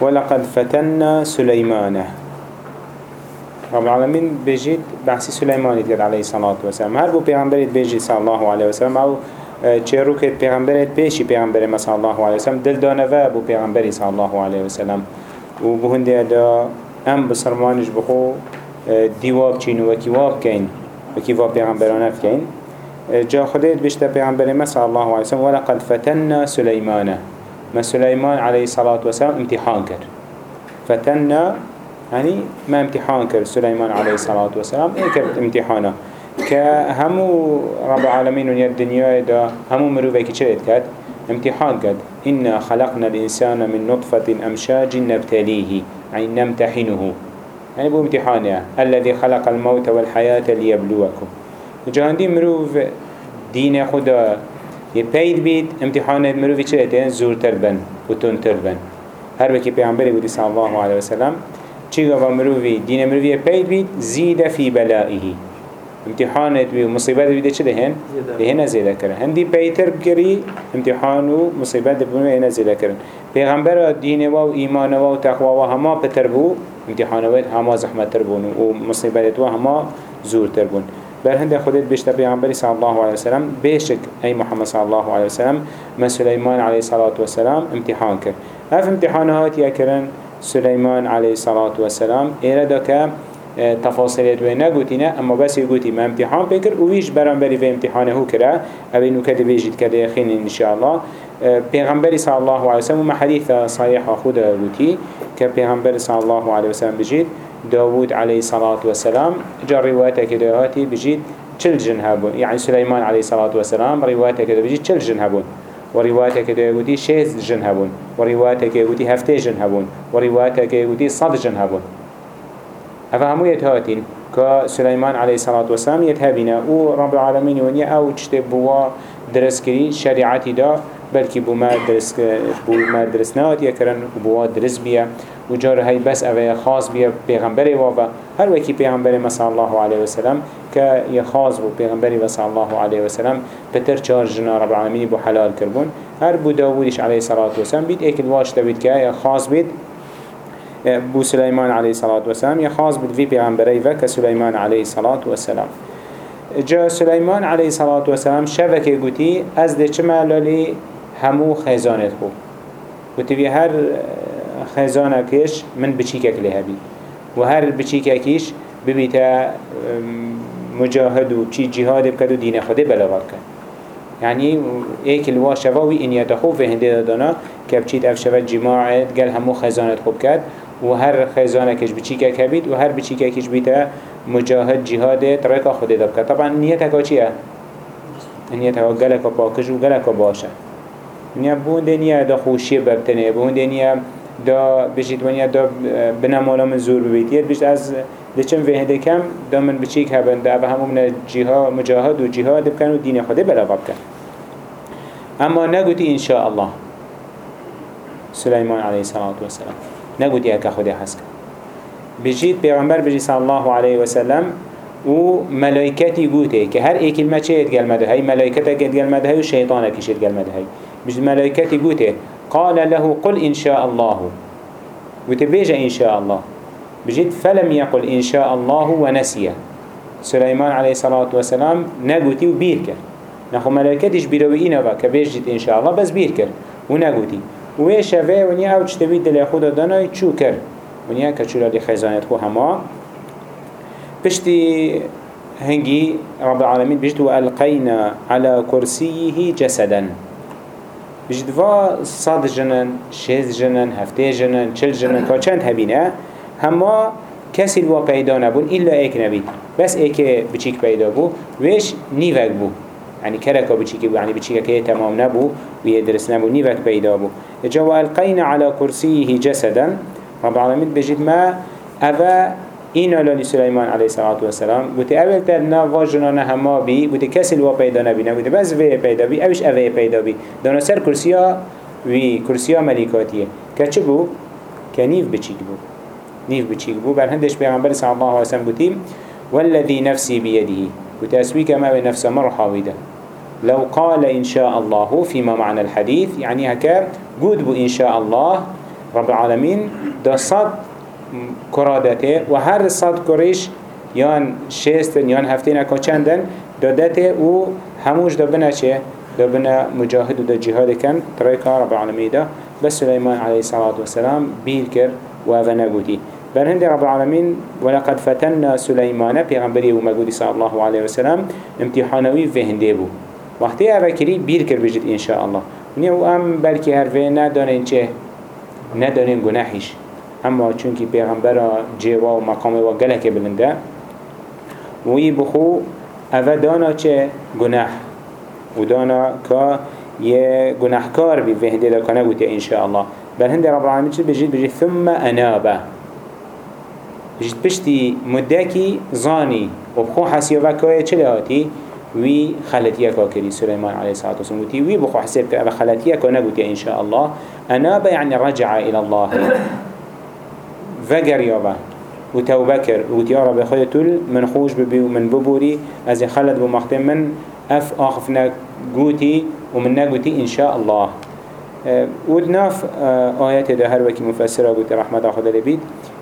ولقد فتنا سليمانه. رب العالمين بيجيت بحثي سليمان يتقد عليه الصلاة والسلام. هل بو پیغمبرت بيجي صلى الله عليه وسلم أو چه که پیغمبرت پیشی پیغمبر ما صلی الله علیه وسلم. دل دانه و بو صلی الله علیه وسلم. و بو هنده دا ام بسرمانش بخو دیواب چین و کیواب کین و کیواب کین جا خديت بشتا پیغمبر ما صلی الله علیه وسلم. ولقد فتنا سليمان ما سليمان عليه الصلاة والسلام امتحان كر. فتنا يعني ما امتحان كر سليمان عليه الصلاة والسلام إيه كرت امتحانه. كهمو رب العالمين ونيا الدنيا دا همو مروفي كي كات؟ امتحان كات. إنا خلقنا الإنسان من نطفة أمشاج نبتليه يعني نمتحنه. يعني بو امتحانه. الذي خلق الموت والحياة ليبلوكم. جهاندي مروف دين خدا يبيد بيت امتحان مروفي چه زور تربن وتون تربن هر وكي پیغمبر بودي صلى الله عليه وسلم چي غوا مروفي دين مروفي يبيد بيت زيد في بلائه امتحانت بي ومصيبات بيده چه دهن؟ دهن زيده کرن هندي بيتر بكري امتحان و مصيبات بونه هنا زيده کرن پیغمبر دين و ايمان و تقوى و هما بتر بو امتحانات هما زحمت تر بون و مصيبات و هما زور تر بون بل هنده خودت بيشتا پیغمبر صلى الله عليه وسلم بيشك اي محمد صلى الله عليه وسلم ما سليمان عليه الصلاة والسلام امتحان كر هف امتحانات يكرن سليمان عليه الصلاة والسلام که تفاصيلات وين نقوتينا اما بس يقوتي ما امتحان بكر ويش برانبري في امتحانه هو كرا اوه انو كده بيجيد كده يخين ان شاء الله پیغمبر صلى الله عليه وسلم حديث صحيح خود قوتي كبيغمبر صلى الله عليه وسلم بجيد داود عليه الصلاة والسلام. جا روايته كده هاتي بجيد چل يعني سليمان عليه الصلاة والسلام روايته كده بجيد چل جن هبون وروايته كده يقولي شيز جن هبون وروايته كده يقولي هفته جن هبون وروايته كده يقولي صد جن هبون هفا همو يتهاتين كسليمان عليه الصلاة والسلام يتهابنا و رب العالمين ونيا أو تشتب بوا درس كري شريعتي دا بلكي بو ما درس بو ما درس نهات يكرن بوا درس بيا. و جار هاي بس اوه خاص بيا پیغمبر وابا هر وكي پیغمبر صلى الله عليه وسلم كا يخاص بو پیغمبر صلى الله عليه وسلم بتر چار جنا رب العالمين بو حلال كربون. هر بو داودش عليه الصلاة والسلام بيت ايك الواش تبيت كا خاص بيت بو سليمان عليه الصلاة والسلام يخاص بيت في پیغمبره وكا سليمان عليه الصلاة والسلام. جا سليمان عليه الصلاة والسلام شبكه قوتي از ده چما لالي همو خزانت خو قوتي في هر خزانه کش من بچیکک لهبی و هر بچیککیش ببیتا مجاهد و چی جهاد بکد و دین خود بلغت کد يعني ايك الوا شواوي ان يتخو في هنده دانا كبچيت اف شوا جماعت قال همو خزانت خوب كد و هر خزانه كش بچيكا كبيت و هر بچيكا كش بيتا مجاهد جهاد طريقه خود دب كد طبعا نيتك چيه نيتك قالك باكش و قالك باشا نيا بون دنيا دا خوشي ببتنه بون دنيا دا بجید ونیا دا بنمالا من زور ببیتید بجد از لچن في هده کم دا من بچیک هبن دا و همون جهاد مجاهد و جهاد بکن و دین خوده بلا بکن اما نگوتی ان شاء الله سليمان عليه الصلاة والسلام. نگوتی اکا خوده حس کن بجید پیغمبر بجید صلی الله عليه وسلم و ملائكتي قوته که هر ایک کلمه چه اتگل مده هی ملائکت اتگل مده هی و شیطان اکیش اتگل مده هی بجید ملائكتي قوته قال له قل إن شاء الله. وتبيج إن شاء الله. بجد فلم يقل إن شاء الله ونسيه. سليمان عليه الصلاة والسلام نقوتي وبيركر. نخو ملائكتش بيروي إنا با كبيجت إن شاء الله بس بيركر. ونقوتي. ويش شفه ونيا أو تشتبيد دل خدا داناي چو كر ونيا كچولا دي خزانت خو هما. بشتي هنجي رب العالمين بجد وألقينا على كرسيه جسداً. بجد و صد جنن شهز جنن هفته جنن چل جنن تا چند هبینه؟ هما کسی الوا پیدا نبون الا ایک نبید. بس ایک بچیک پیدا بو ویش نیوک بو يعني كركا بچيكي بو يعني بچيكا كي تمام نبو ويدرس نبو نيفك بيدا بو جوا ألقينا على كرسيه جسدا رب العالمين بجد ما أفا إنا لولي سليمان عليه الصلاة والسلام. قلت أول ترنا واجنا هما بي قلت كسل وا پیدا نبينا قلت بس في پیدا بي أوش أفي پیدا بي دانا سر كرسيا وي كرسيا ملكاتيه كچه بو؟ كنيف بچيك بو. نيف بچيك بو. بل هندش پیغمبر صلى الله عليه وسلم قلت والذي نفسي بيده قلت أسويك ما بنفس مرحاوده لو قال إن شاء الله فيما معنى الحديث يعني هكا قد بو إن شاء الله رب العالمين دا صد كرادته وهر صد كريش يان شيستن يان هفتين اكا چندن دادته و هموش دا بنا چه؟ دا بنا مجاهد و دا جهاد كان تريكا رب العالمين دا. بس سليمان عليه الصلاة والسلام بير كر و نقوتي بل هند رب العالمين ولقد فتنا سليمان پیغمبری و مگودی صلى الله عليه وسلم امتحانوي في هنده بو. وقتی اوه کری بیر کر بجد ان شاء الله ونیا و ام بلکی هر ندانین چه؟ ندانین گناحیش اما چونکی پیغمبر جیوا و مقام و گلک بلنده وی بخو اوه دانا چه گناح و دانا که یه گناهکار بی هنده دا کنه گوتی ان شاء الله بل هنده رب العالمین چه بجید؟ بجید ثم انابه. بجید پشتی مدکی زانی. و بخو حسیوه که چه لهاتی وی خلطیه که کری سلیمان علیه الصلاة والسلام. وتی وی بخو حساب که خلطیه که نگوتی ان شاء الله انابه يعني رجع إلى الله. وگر یابه و توبه کر و یا رب خود تول من خوش ببی و من ببوری از خلط بمختم من اف آخف نگوتی و من نگوتی ان شاء الله ود ناف آيات ده هر وكي مفسره قلت رحمة خدا لبيت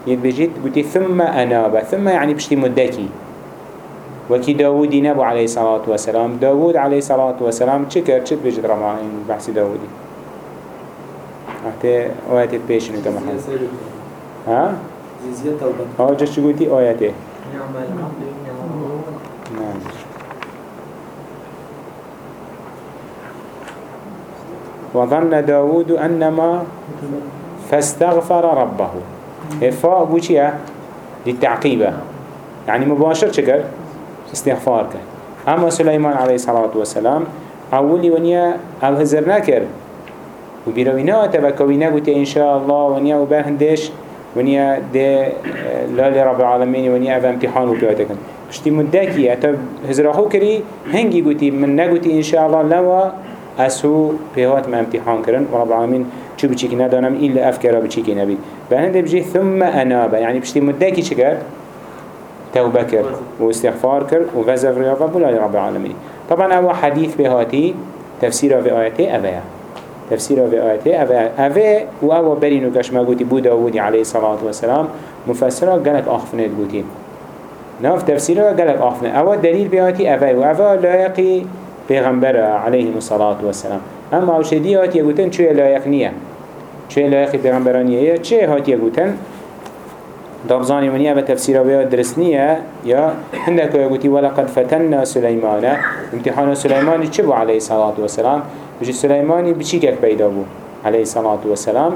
يتبجيت قلت ثم أنابه. ثم يعني بشتي مدكي وكي داودي نبو عليه الصلاة والسلام داود عليه الصلاة والسلام چكر چت بجد رمعين بحث داودي حتى آيات بيشنو كما حد ها؟ زيزية توبة. آه جش قلتي آياته نعم وظن داود أنما فاستغفر ربه. إفاء بوشيه للتعقيبة يعني مباشر شكر استغفار كان اما سليمان عليه الصلاة والسلام اولي ونيا أو هزر نكر وبيروينا تبكوينا قلت ان شاء الله ونيا وبهندش ونيا ده لا لرب العالمين ونيا أو امتحان وكواتكن بشتي مدكي اتا هزراخو كري هنگي قلتي من نقلتي ان شاء الله لوا اسو بهات ما امتحان كرن ورب العالمين شو بچيكي ندانم إلا أفكار بچيكي نبي بهند بجي ثم أنابا يعني بشتي مدكي شكر توبة كر واستغفار كر وغزف رياضة بلا رب العالمين طبعا أول حديث بهاتي تفسير في آياته أبايا تفسير في آياته أبايا أبايا وأول برينو كش ما قوتي بو داودي عليه الصلاة والسلام. مفسرة قالك أخفنت قوتي. ناف تفسيره قالك أخفنت أول دليل بهاتي أبايا وأول لايقي پیغمبر عليه الصلاة والسلام. أما أو شدي هاتي يقولن شو لايق نية شو لايق پیغمبرانية شو هاتي يقولن دابزاني منيا بتفسير بيا درسنية يا هندك يقولي ولقد فتنا سليمان امتحان سليمان تشبو عليه الصلاة والسلام؟ بجي سليمان بشيكك بيدا بو عليه الصلاة والسلام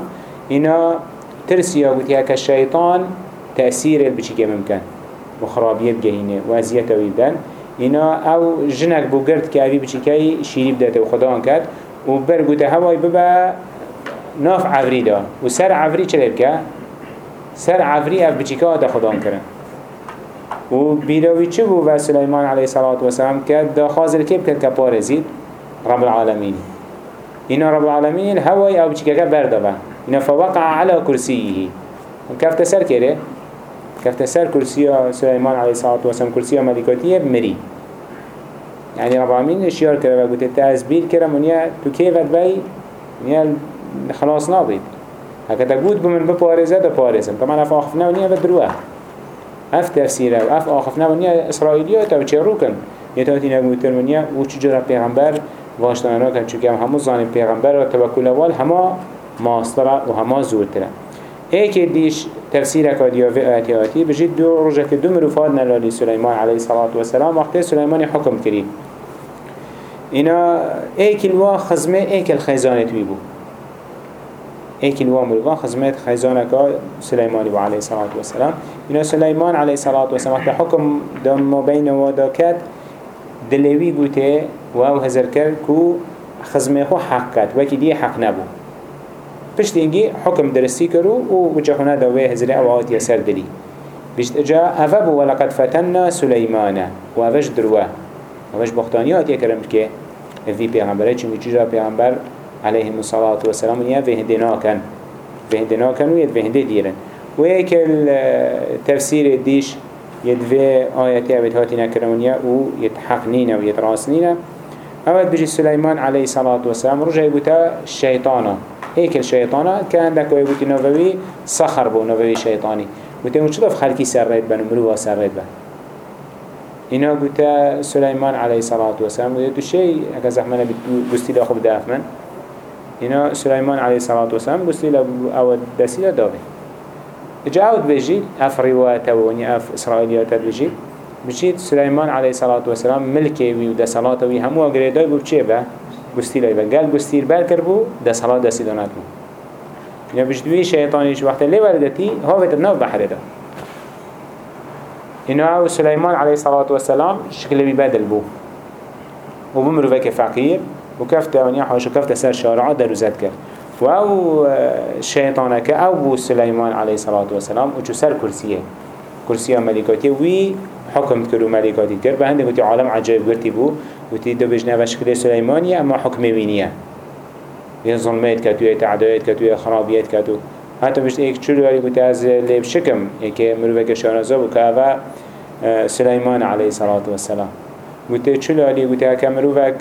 إنا ترسي يقولي هكا الشيطان تأثير بشيكة ممكن وخرابية بجهينة وأزية ويبدن إنا أو جنك بو قرد كأبي بشيكي شيري بدأت وخدان كد وبرقو تهواي ببا ناف عفري دا وسر عفري چلب که سر عفری اف بچیکا دا خدان کرن و بیداوی چه بو و سلیمان علیه الصلاة والسلام که دا خازر که بکرد که پارزید رب العالمین اینا رب العالمین هوای أو بچیکا که بردابه اینا فوقع على کرسیه کفت سر کره کفت سر کرسی سلیمان علیه الصلاة والسلام کرسی ملکاتیه مری يعني رب العالمين اشيار كده وقلت التأزبيل كده منيا تو كيفت بي منيا خلاص نابد هكذا قود بمن بپارزه ده پارزم طبعا اف آخفنا ونيا بدروه اف تفسيره اف آخفنا ونيا اسرائيليات أو چه روكن يتاتي نقوتر ونيا و چجرا پیغمبر واشتانا كن چونکه هم همو ظالم پیغمبر و توکل اول هما ماستره و هما زورتره ایک دیش تفسیر کادیا و آیاتی آیاتی بجید دو رجا که دو مروفات نلالی سلیمان علیه الصلاة والسلام وقتی سلیمان حکم کرید اینا ایک الوا خزمه ایک الخیزانه توی بود ایک الوام الوان خزمت خزانك سليمان عليه الصلاة والسلام. إنه سليمان عليه الصلاة والسلام وقت حكم دم بين وداكات دلوي قوته واو هزر كر كو خزمه خو حق كات وكي دي حق نبو. پشت اینگی حکم درستی کرو و وجهنا دوه هزر آوات يسر دلی. بشت اجا افبو ولقد فتنا سليمان و افش دروه. افش بختانیات یکرم که في پیغمبره چونکه چجا پیغمبر عليه الصلاة والسلام ونيا فهندنا كان فهندنا كان ويد فهند ديرن ويك التفسير الديش يدفي آيات أبد هاتنا كرمونيا ويتحقنينا ويتراسنينا أود بجي سليمان عليه الصلاة والسلام رجع بتا الشيطانا هيك الشيطانة كان دك ويقول نووي صخر بو نووي شيطاني له شو خلقي سريت بن مروه سريت بن. اینا گوته سلیمان علیه صلاة و سلام. گوته تو شی اگه زحمنه بستی لا خوب داف من اینا سلیمان علیه صلاة و سلام بستی لا أو دستی داوی إجا أوت اف روایت ونی اف اسرائیلیات بجید بجید سلیمان علیه صلاة و سلام ملکی وی و ده صلاة وی همو اگریدای بو چه با؟ بستی لا گل بستیر بر کر بو ده صلاة دستی دانات بو. یا بجدوی شیطانیش وقت لی وردتی هاویت ناف بحره ده. إنه أو سليمان عليه الصلاة والسلام شكل ببدل بو. وبمرو فيك فقير وكفت ونيا حوش وكفت سر شارع دروزت كر وأو شيطانك أو سليمان عليه الصلاة والسلام وشو سر كرسيه كرسيه ملكاتي وي حكم كرو ملكاتي كر بهند قلت عالم عجيب قلتي بو. قلتي دو بجنا بشكل سليمانية أما حكم وينية يا ظلمات كتو يا تعدايات كتو يا خرابيات كتو حتی بشت ایک چلو ولی گوته از لیب شکم ایک مروفه شارزا بو که اوه سلیمان علیه صلاة و السلام گوته چلو ولی گوته که مروفه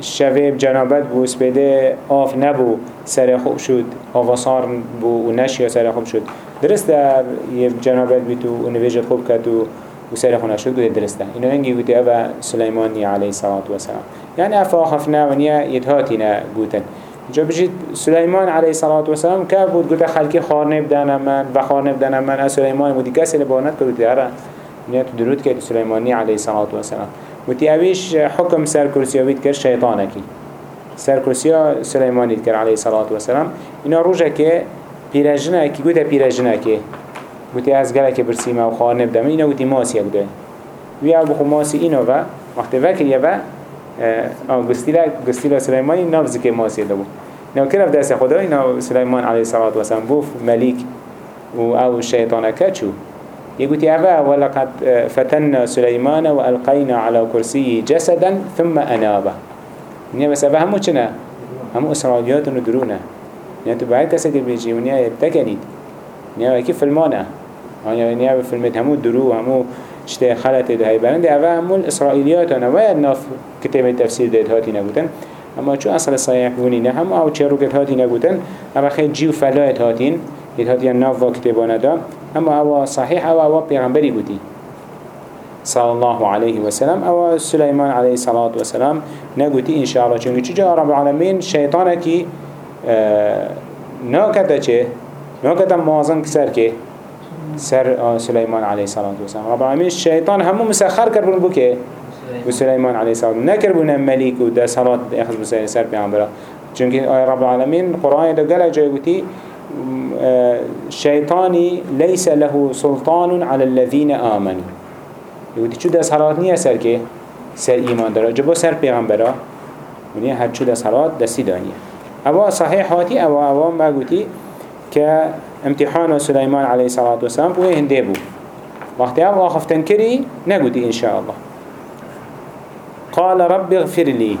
شویب جنابت بو سپیده آف نبو سر خوب شد آواسار بو و نشیا سر خوب شد. درسته یه جنابت بیتو و نویجت خوب کد و و سر خونه شد گوته درسته اینو انگی گوته اوه سلیمانی علیه صلاة و السلام یعنی افا خفنا ونیا یدهاتینا گوتن. جا بجید سلیمان علیه الصلاة والسلام که بود گوته خلکی خارنه بدن من و خارنه بدن من از سلیمان بودی. کسی لبانت کرد دیاره نیت درود کرد سلیمانی علیه الصلاة والسلام وتی اویش حکم سر کرسیاوید کرد شیطانه کی سر کرسیا سلیمانی کرد علیه الصلاة والسلام اینا روژه که پیرجنه کی گوته پیرجنه که. از گله که برسیمه و خارنه بدم اینا گوتی ماسی بوده. وی ابو خو ماسی اینو و وقتی وکر یه و آه گستیلا گستیلا سلیمانی ماسی دبو نو كرف دست خدا؟ اینا سلیمان علیه الصلاة والسلام بوف ملیک و أو شیطان کچو يقول أبا ولقد فتنا سليمان وألقينا على كرسيه جسدا ثم أنابه يعني بس أبا همو چنا همو إسرائيليات ندرونا يعني تبعي كسك بيجي ونيا يبتكنيد يعني كيف المانع يعني في المد همو درو همو شته خلط ده هاي برند أبا همو الإسرائيليات أنا ويا ناف كتاب التفسير ده هاتي نقولن أما چو أصل صحيح بوني؟ نه هم أو چه روكت هاتي نقولن اما خيل جيو فلايت هاتين. هاتي ناف وكتابانا ده أما أو صحيح أو أو پیغمبری بودی صلى الله عليه وسلم. أو سليمان عليه الصلاة والسلام نقولتي إن شاء الله. چونك چجا رب العالمين شيطانكي آه ناكتا چه؟ ناكتا موازن كسر كه سر سليمان عليه الصلاة والسلام. رب العالمين الشيطان همو مسخر كربون بو كه وسليمان عليه الصلاة والسلام. نكربون مليك ودا صلاة يخذ بسير سر بيعنبرا چونك رب العالمين قرآن دا قال جاي قلتي شيطاني ليس له سلطان على الذين آمنوا. يقول شو ده صلاة نية سر كي سر إيمان دارا جبو سر پیغمبرا. ونيا هر شو ده صلاة دستي دانية أوا صحيح هاتي أوا أوا ما قلتي كامتحان سليمان عليه الصلاة والسلام بوه هنده بو وقت أوا خفتن كري نقولتي إن شاء الله قال رب اغفر لي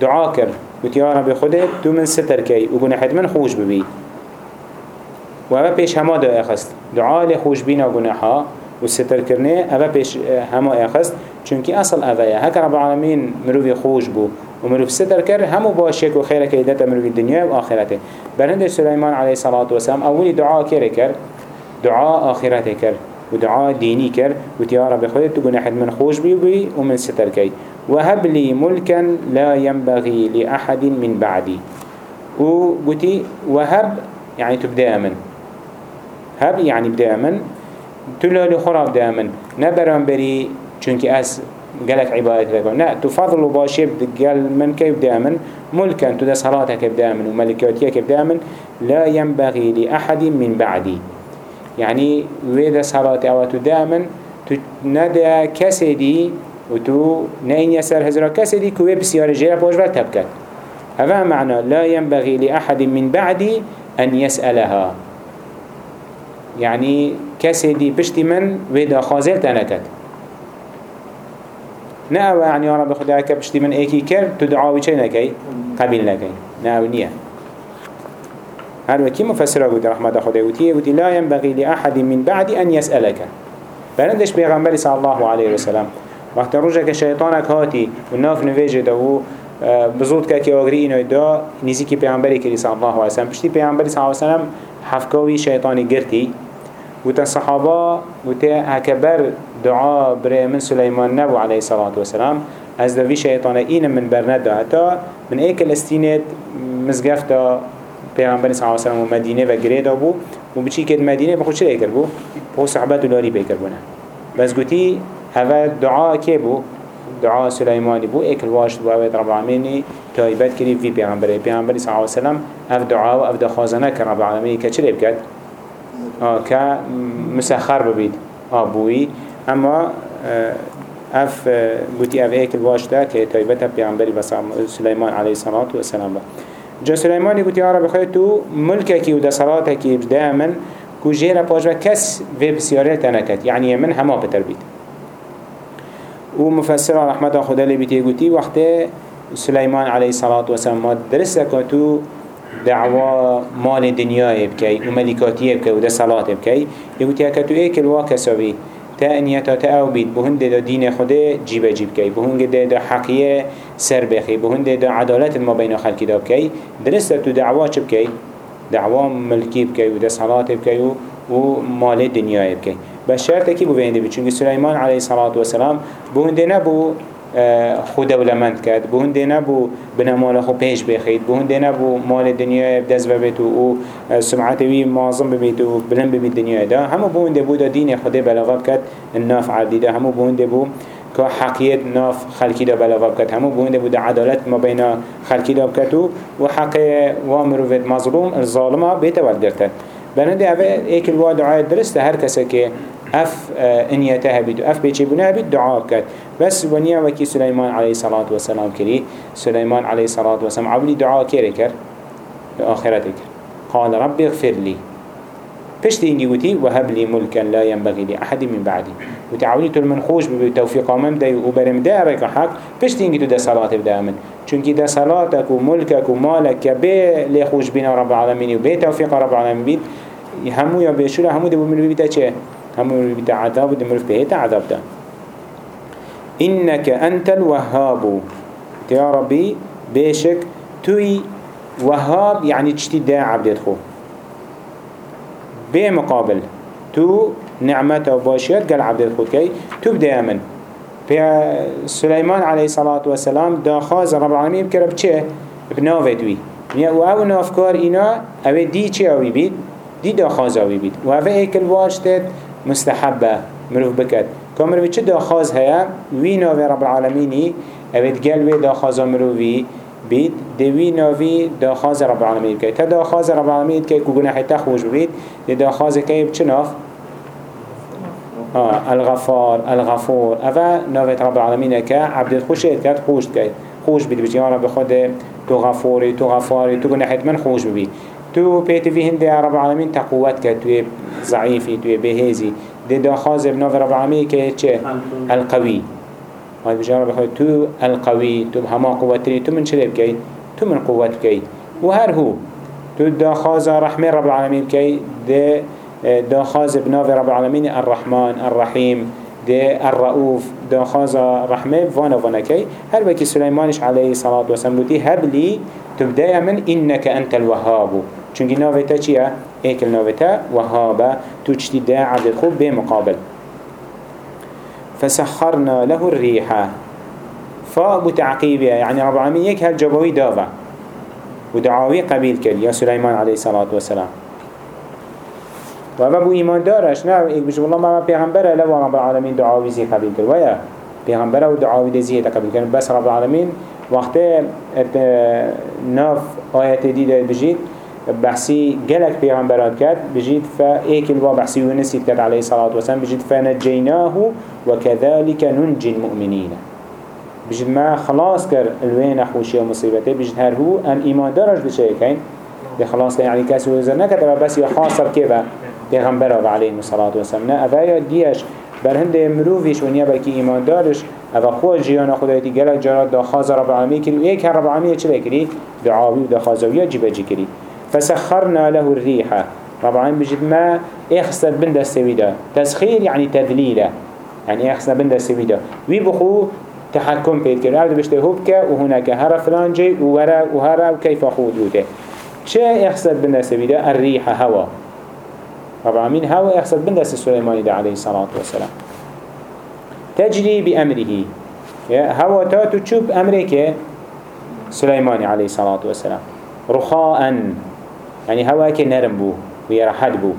دعا كر قلت يا رب خدت تو من ستر كي وقنا حد من خوش ببي و اوه پیش همه دا اخست دعا لی خوش بینا گناحا و ستر کرنه اوه پیش همه اخست چونکی اصل اوه هک رب العالمین مروی خوش بو و مروف ستر کر همو باشیک و خیره که ایدت مروی دنیا و آخرته. برهند سلیمان علیه صلاة و سلام اولی دعا کره کر دعا آخرته کر و دعا دینی کر و تیا رب خودت تو گناحت من خوش بی بی و من ستر کی. وهب لي ملكا لا ينبغي لأحد من بعدي و قلتي وهب يعني تبدأ من. هب يعني بدا من تلالي خراب دا من نبران بري چونك اس قالك عبادت لكم لا تفضل باشي قال من كيف دامن ملكا تدا صلاتك بدامن وملكاتك بدامن لا ينبغي لأحد من بعدي يعني ويدا صلاة أو تدامن ندى كسدي وتو نين يسر هزرا كسدي كوي بسيار جيرا بوجبال تبكت هذا معنى لا ينبغي لأحد من بعدي أن يسألها يعني كسي دي بشتي من ويدا خازل تنكت نأوى يعني يا رب خداك بشتي من ايكي كر تدعاوي چه نكي قبيل نكي نأوى نية هل وكي مفسره قد رحمة خدا وتيه قلت لا ينبغي لأحد من بعد أن يسألك فلندش بيغنبري صلى الله عليه وسلم. وقت رجك شيطانك هاتي والناف نفيجه دو بزود که که آگری اینو دا که پیامبری کلی صلی الله علیه وسلم. پشتی پیامبری صلی الله علیه وسلم حفکاوی شیطانی گرتی. و تا صحابه و تا هکبر دعا برای من سلیمان نبو علیه الصلاة والسلام از دوی شیطان این من برنده حتی من ایک الاستینت مزگفتا پیغمبر صلی الله علیه و مدینه و گریدا بو. و بچی که مدینه بخود چه لیکر بو؟ بو صحبت و لاری بیکر بونه بس گوتی هوا دعا که بو؟ دعا سليماني بو اكل واشت بو اوید رب العالمين تايبت كري في پیغمبره پیغمبر صلى الله عليه وسلم اف دعا و اف دخازنه كر رب العالمين كچه بكت آه كمسخر ببيد آه بوي اما اف بوتي اف اكل واشتا كي تايبتها پیغمبر سليمان عليه الصلاة والسلام جا سليماني قلت يا رب خير تو ملكك ودا صلاتك دائما كو جيرا باجوا كس في بسيارة تنكت يعني من هما بتربيت و مفسر رحمت خدا لی بیتی گوتی وقت سلیمان علیه الصلاة والسلام ما درست کتو دعوا مال دنیای بکی و ملکاتی بکی و ده صلاة بکی یگوتی اکتو ایک الواقع سوی تا انیتا تا أو بید. بهند دا دین خود جیب جیب کی. بهند دا حقیه سر بخی. بهند دا عدالت ما بین خلقی دا بکی درست تو دعوا چه بکی دعوا ملکی بکی و دا صلاة بکی و مال دنیای بکی بس شرط کی بو بینده بید چونکه سلیمان علیه الصلاة والسلام بو هنده نبو خود دولمند کرد بو هنده نبو بنا مال خو پیش بخید بو هنده نبو مال دنیا بدز ببیت و سمعت وی معظم ببیت و بلند ببیت دنیا دا. همو بو هنده بو دا دین خود بلغب کرد الناف عبدی دا. همو بو هنده بو که حقیت ناف خلکی دا بلغب کرد. همو بو هنده بو دا عدالت ما بین خلکی دا بکرد و حق وامروفت مظلوم الظالمه بیت ولدرتد بنده اوه ایک الوا دعای درسته هر کسی اف انيته بيد اف بيچي بنا بيد دعاء كات بس ونيا وكي سليمان عليه الصلاة والسلام كري سليمان عليه الصلاة والسلام عبلي دعاء كر آخرتك قال ربي اغفر لي پشتی اینگی گوتی وهب لي ملكا لا ينبغي لأحد من بعدي. وتعاوني تو من خوش بتوفيق من ده وبرم ده رك حق. پشتی اینگی تو ده بده من چونکی ده صلاتك وملكك ومالك به لخوش بنا رب العالمين وبه توفيق رب العالمين بيت. همو يا بيشولا همو ده بمنو بيتا چه؟ همو بيتا عذاب ودي مروف بهيتا عذاب ده إنك أنت الوهاب. يا ربي بيشك توي وهاب يعني تشتي دا عبدت خو بمقابل تو نعمته وباشيات قال عبدت خو كي تو بدا من. سليمان عليه الصلاة والسلام دا خاز رب العالمين بكره بچه بناوه دوي و أو نافكار اینا أو دی چه اوی بید؟ دی دا خاز اوی بید. و أو ایکل واشتت مستحبه مروف بكت كامروي چه داخاز هيا وي ناوي رب العالميني اوید گل وی داخاز مروفي بيت. دوي ناوي داخاز رب العالمين بكت تا داخاز رب العالمين كي كو گناحي تخوش دي داخاز كي بچه ناف آه الغفار الغفور. اوه ناويت رب العالمين كا عبد الخوش كات خوش كات خوش بيت يا رب خود تو غفوري تو غفاري تو گناحيت من خوش بيت تو بيت في هند رب العالمين تقوات كات تو ضعيفي تو بهيزي دي دا خاز ابن رب العالمين كي چه؟ القوي هاي بجار رب تو القوي تو هما قوتري تو من چلي بكي تو من قوت بكي وهر هو. تو دا خاز رحمة رب العالمين كي دي دا خاز ابن رب العالمين الرحمن الرحيم دي الرؤوف. دا خاز رحمة فانا فانا كي هل بكي سليمانش عليه الصلاة والسلام هب لي تبدأ من إنك أنت الوهاب. چونكي ناويتا چيا؟ ايكل ناويتا وهابا دا عبد خوب بمقابل فسخرنا له الريحة فأبو تعقيبها يعني رب العالمين يك هالجبوي دافع ودعاوي قبيل كل يا سليمان عليه الصلاة والسلام. وابا بو إيمان دارش ايك بجو والله ما پیغمبره لو رب العالمين دعاوي زي قبيل كل ويا پیغمبره ودعاوي دي زي قبيل كل بس رب العالمين وقت ناف آيات دي ده بجيت بحثي جلك پیغمبرات كات بجيت فايك الوا بحثي ونسيت كات عليه الصلاة والسلام بجيت فنجيناه وكذلك ننجي المؤمنين بجيت ما خلاص كر الوين أخوشي ومصيبته بجيت هر هو أم إيمان درج بشيء كين دي خلاص يعني كاسو وزر نكتب بس يخاصر كيفا پیغمبر عليه الصلاة والسلام نه اوه ديش بر هند مروفيش ونیا بلکی ایمان دارش أو خو جیان خدایتی گلک جرات دا خاز رب العالمین کری و یک رب العالمین چه بکری؟ دعاوی و دا خازویه جیبه جی کری. فسخرنا له الريح. العالمين بجد ما اخست بند السويدة. تسخير يعني تذليلة. يعني اخست بند السويدة. ويبخو تحكم بيت كر أو بشته هبك وهناك هرا فلان جي وورا وهرا وكيف أخوض وده چه يحصد بالناس بيدا الريح هوا. رب العالمين هوا يحصد بالناس سليمان ده عليه الصلاة والسلام. تجري بأمره. هوا تاتو تشوب أمريكا. سليمان عليه الصلاة والسلام. رخاء يعني هوا كنرم بو ويرحد بو.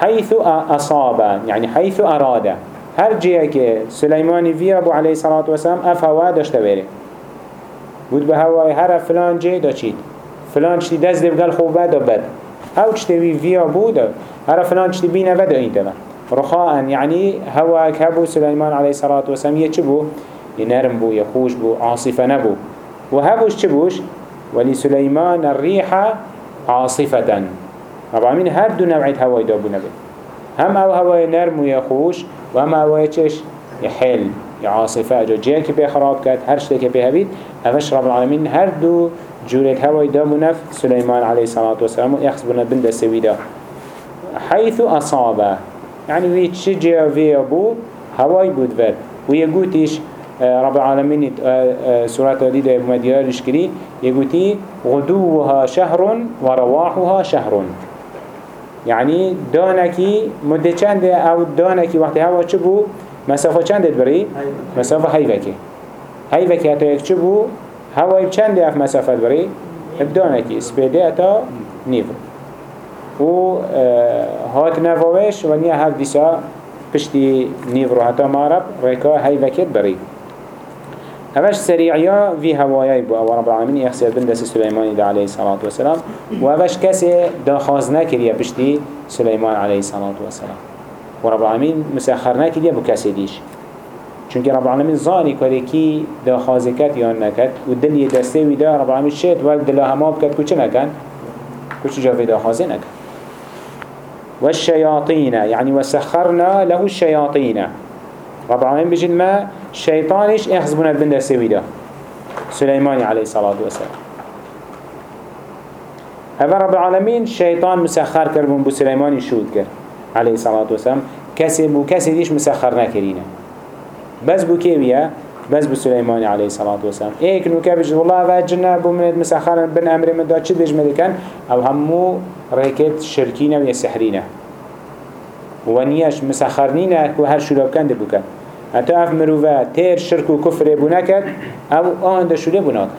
حيث أصاب يعني حيث أراد. هر جيه که سلیمانی وی ابو علیه الصلاة والسلام أف هوا داشته بره بود به هوای هر فلان جه دا فلان چتی دست دبگل خوب بد و بد. أو چتی وی وی ابو دا هر فلان چتی بینه بد این تبا رخاء يعني هوا هبو سليمان عليه الصلاة والسلام يچبو ينرم بو؟ يخوش بو عاصفة نبو. وهبوش چبوش ولسليمان الريح عاصفة. طبعا من هر دو نوعية هواي دابو نبي هم أو هواي نرم ويخوش وهم هواي چش؟ يحل يعاصفة جو جيك بي خراب كات هر شتك بي هبيت افش رب العالمين هر دو جورت هواي دابو نف. سليمان عليه الصلاة والسلام يخصبنا بند سويدا حيث أصابه. يعني وي چه جا في ابو هواي بود ور ويقوتيش رب العالمين سورة وديدة ابو مديار رشكري يقولي غدوها شهر ورواحها شهر. يعني دانكي مدة چند؟ أو دانكي وقت هوا چه مسافة چند بري مسافة هيوكي هيوكي حتى يك چه بو هوا چند اف مسافة بري بدانكي سبيده حتى نيفر و هات نفوش و نیا هف دیسا پشتی نیورو حتی مارب ریکا هیوکت بری. اوش سريعيا في هوايا بو أو رب العالمين. يخسر بندس سليمان دا عليه الصلاة والسلام. و اوش كسي دا خازنا كريا بشتي سليمان عليه الصلاة والسلام. و رب العالمين مسخرنا كريا بو كسي ديش. چونك رب العالمين ظاني كوري كي دا خازكت يان نكت. و دل يدسته ودا رب العالمين شيت. و دلها ما بكت كوچه نكن؟ كوچه جا في دا خازي نكن. والشياطين يعني وسخرنا له الشياطين. رب العالمين بجد ما شيطانش اخزبنا بند سويدا سليمان عليه الصلاة والسلام هذا رب العالمين شيطان مسخر كربون بو سليمان يشود كر عليه الصلاة والسلام كسي بو كسي ديش مسخر بس بو كيويا بس بو سليمان عليه الصلاة والسلام ايك نوكا بجد والله جنة بو من مسخر بن أمر من دا چه بيج مدكن أو همو ريكت شركينه و سحرينه ونياش مسخرنينه و هر شلاب كنده بكن حتی اف مروفه تیر شرک و کفر بو نکد او آهنده شوره بو ناکن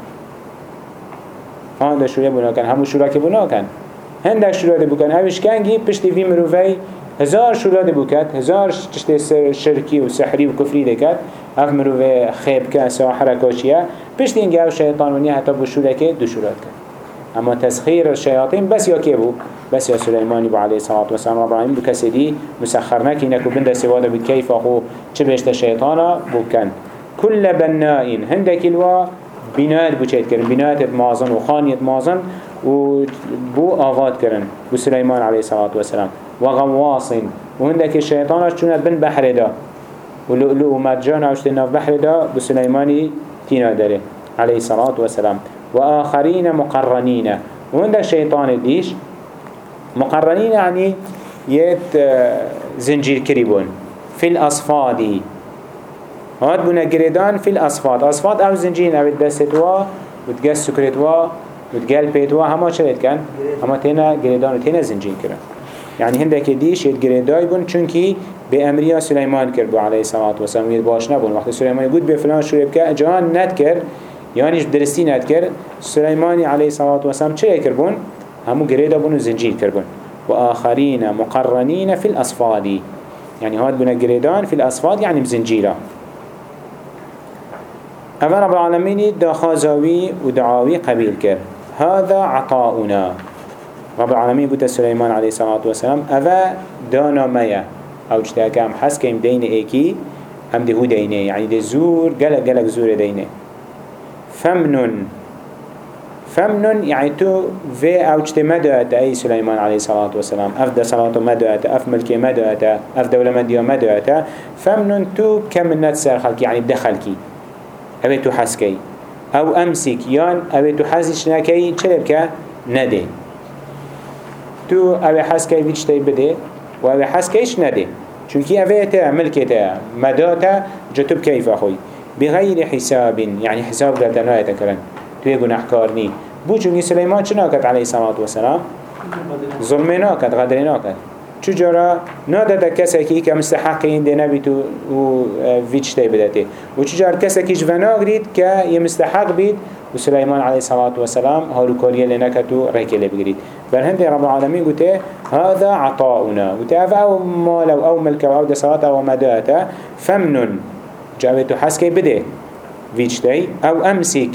آهنده شوره بو ناکن همو شوره که بو ناکن هنده شوره بو کن اوش کنگی پشتی وی مروفه هزار شوره بو کد هزار چشتی شرکی و سحری و کفری دکد اف مروفه خیب که ساحره کاشیه. پشتی اینگه او شیطان ونی حتی بو شوره که دو شوره کن اما تسخير الشياطين بس يا كيبو بس يا سليمان ابو عليه الصلاة والسلام رب العالمين بكسدي مسخر نكي نكو بند سواده بكيف اخو چبشت الشيطان بوكن كل بناء هندك الوا بناء بو چيت كرن بناء مازن وخانية مازن بو آغاد كرن بو سليمان عليه الصلاة والسلام. وغواص وهندك الشيطان چونت بن بحر دا. ولؤلؤ مرجان عشتنا في بحر دا بو سليماني تينا داره. عليه الصلاة والسلام. وآخرين مقرنين. وعندك شيطان ديش مقرنين يعني يت زنجير كريبون في الأصفاد. هاد بنا جريدان في الأصفاد. أصفاد أو زنجير أو دستوا وتجس سكرتوا وتجال بيتوا هما شريت كان؟ هما تينا جريدان وتينا زنجير كرا. يعني هندك ديش يت جريداي بون چونكي بأمريا سليمان كربو عليه الصلاة والسلام. يتباش نبون وقت سليمان يقول بفلان شو يبكى جان نتكر يعني درستي نتكر سليماني عليه الصلاة والسلام چه يكربون همو قريدا بون زنجير كربون وآخرين مقرنين في الأصفاد يعني هاد بنا قريدان في الأصفاد يعني بزنجيرا أما رب العالمين دا ودعاوي قبيل كر هذا عطاؤنا. رب العالمين بوتا سليمان عليه الصلاة والسلام أفا دانا ميا أو جتاك هم حس كيم دين إيكي هم دهو دينه يعني ده زور قلق قلق زور دينه فمنن. فمنن يعني تو في أو جت مدعت أي سليمان عليه الصلاة والسلام. أف ده صلاة مدعت أف ملكي مدعت أف دولة مدية مدعت فمنن تو كم النت سر خلقي يعني بدخلكي اوه تو حسكي أو أمسك. يان اوه تو حسش نكي چلبك نده. تو اوه حسكي ويجتي بده و اوه حسكيش نده. چونکی اوه ملكته مداته جتب كيف أخوي؟ بغير حساب. يعني حساب قدنا يتكرن توی گناهکار نی. بو چونگی سلیمان چه ناکد علیه الصلاة والسلام ظلمه ناکد غدره ناکد چجورا نادد کسی که مستحق این ده نبید و ویچ تی بدته و چجور کسی که جواناگرید که یه مستحق بید و سلیمان علیه الصلاة والسلام هارو کاریه لنکد و ریکه بگرید. بل هنده رب العالمین گوته هذا عطاؤنا. گوته أو مال أو, ملك أو دسالات أو مداتا فمنن. جاوه حسكي بده. ویچ تی أو امسك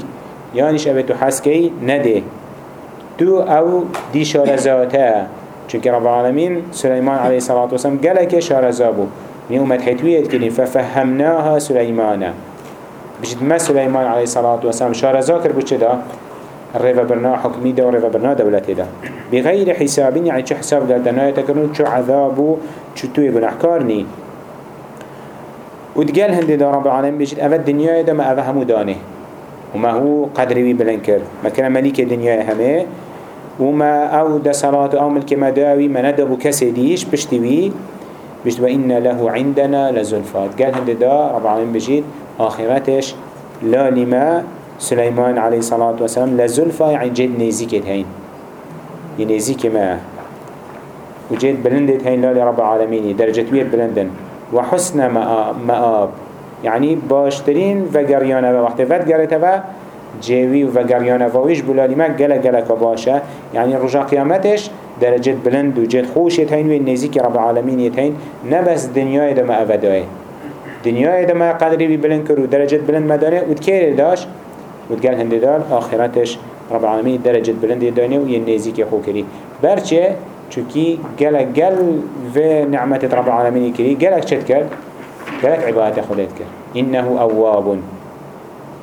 یانیش اوه تو حسکی نده. تو أو دی شارزاته چونکه رب العالمین سلیمان علیه الصلاة والسلام گلک شارزابو نی اومد حتویت کنی ففهمناها سلیمانا بجد ما سلیمان علیه الصلاة والسلام شارزا کر بود چه دا؟ الرفا برنا حكمي دا ورفا برنا دولتي دا. بغير حساب يعني چه حساب قلتنا يتكرون چه عذابو چه توي گناحكارني ودقال هندي دا رب العالمين بيجد أفا الدنيا دا ما أفا همو دانه وما هو قدر وي بلن كر ما كان ملك الدنيا همه وما أو ده صلاة أو ملك مداوي ما ندبو كسي ديش بشتوي بشت وإن له عندنا لزلفات قال هند دا رب العالمين بجيد آخرتش لا لما سليمان عليه الصلاة والسلام لزلفا يعني جد نيزيك هين. ينيزيك ما. وجد بلندت هين لا لرب العالمين درجة وير بلندن. و حسن مآب، یعنی باشترین و گریانه و وقتی ود گرته و جیوی و گریانه ویش بلالی مک گله گله که باشه. یعنی رجا قیامتش درجه بلند و جد خوش یتین و نزیک رب العالمین یتین نه دنیای دم اودای دنیای دم قدری بی بلند کرو و بلند مداره و دکیر داش؟ و دگل دار. آخرتش رب العالمین درجه بلند دانه و یه نزیک خو برچه چوكي گله گل و نعمت رب العالمين كري گلك چت کرد؟ قالك عبادة خدت كر إنه أواب.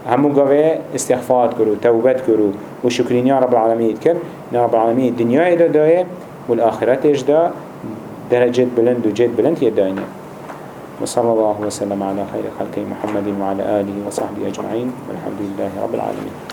همو قوي استغفار كرو توبت كرو وشكرين يا رب العالمين كر يا رب العالمين الدنيا إذا داية والآخرة إجدا درجة بلند وجد بلند يداينه وصلى الله وسلم على خير خلق محمد وعلى آله وصحبه أجمعين والحمد لله رب العالمين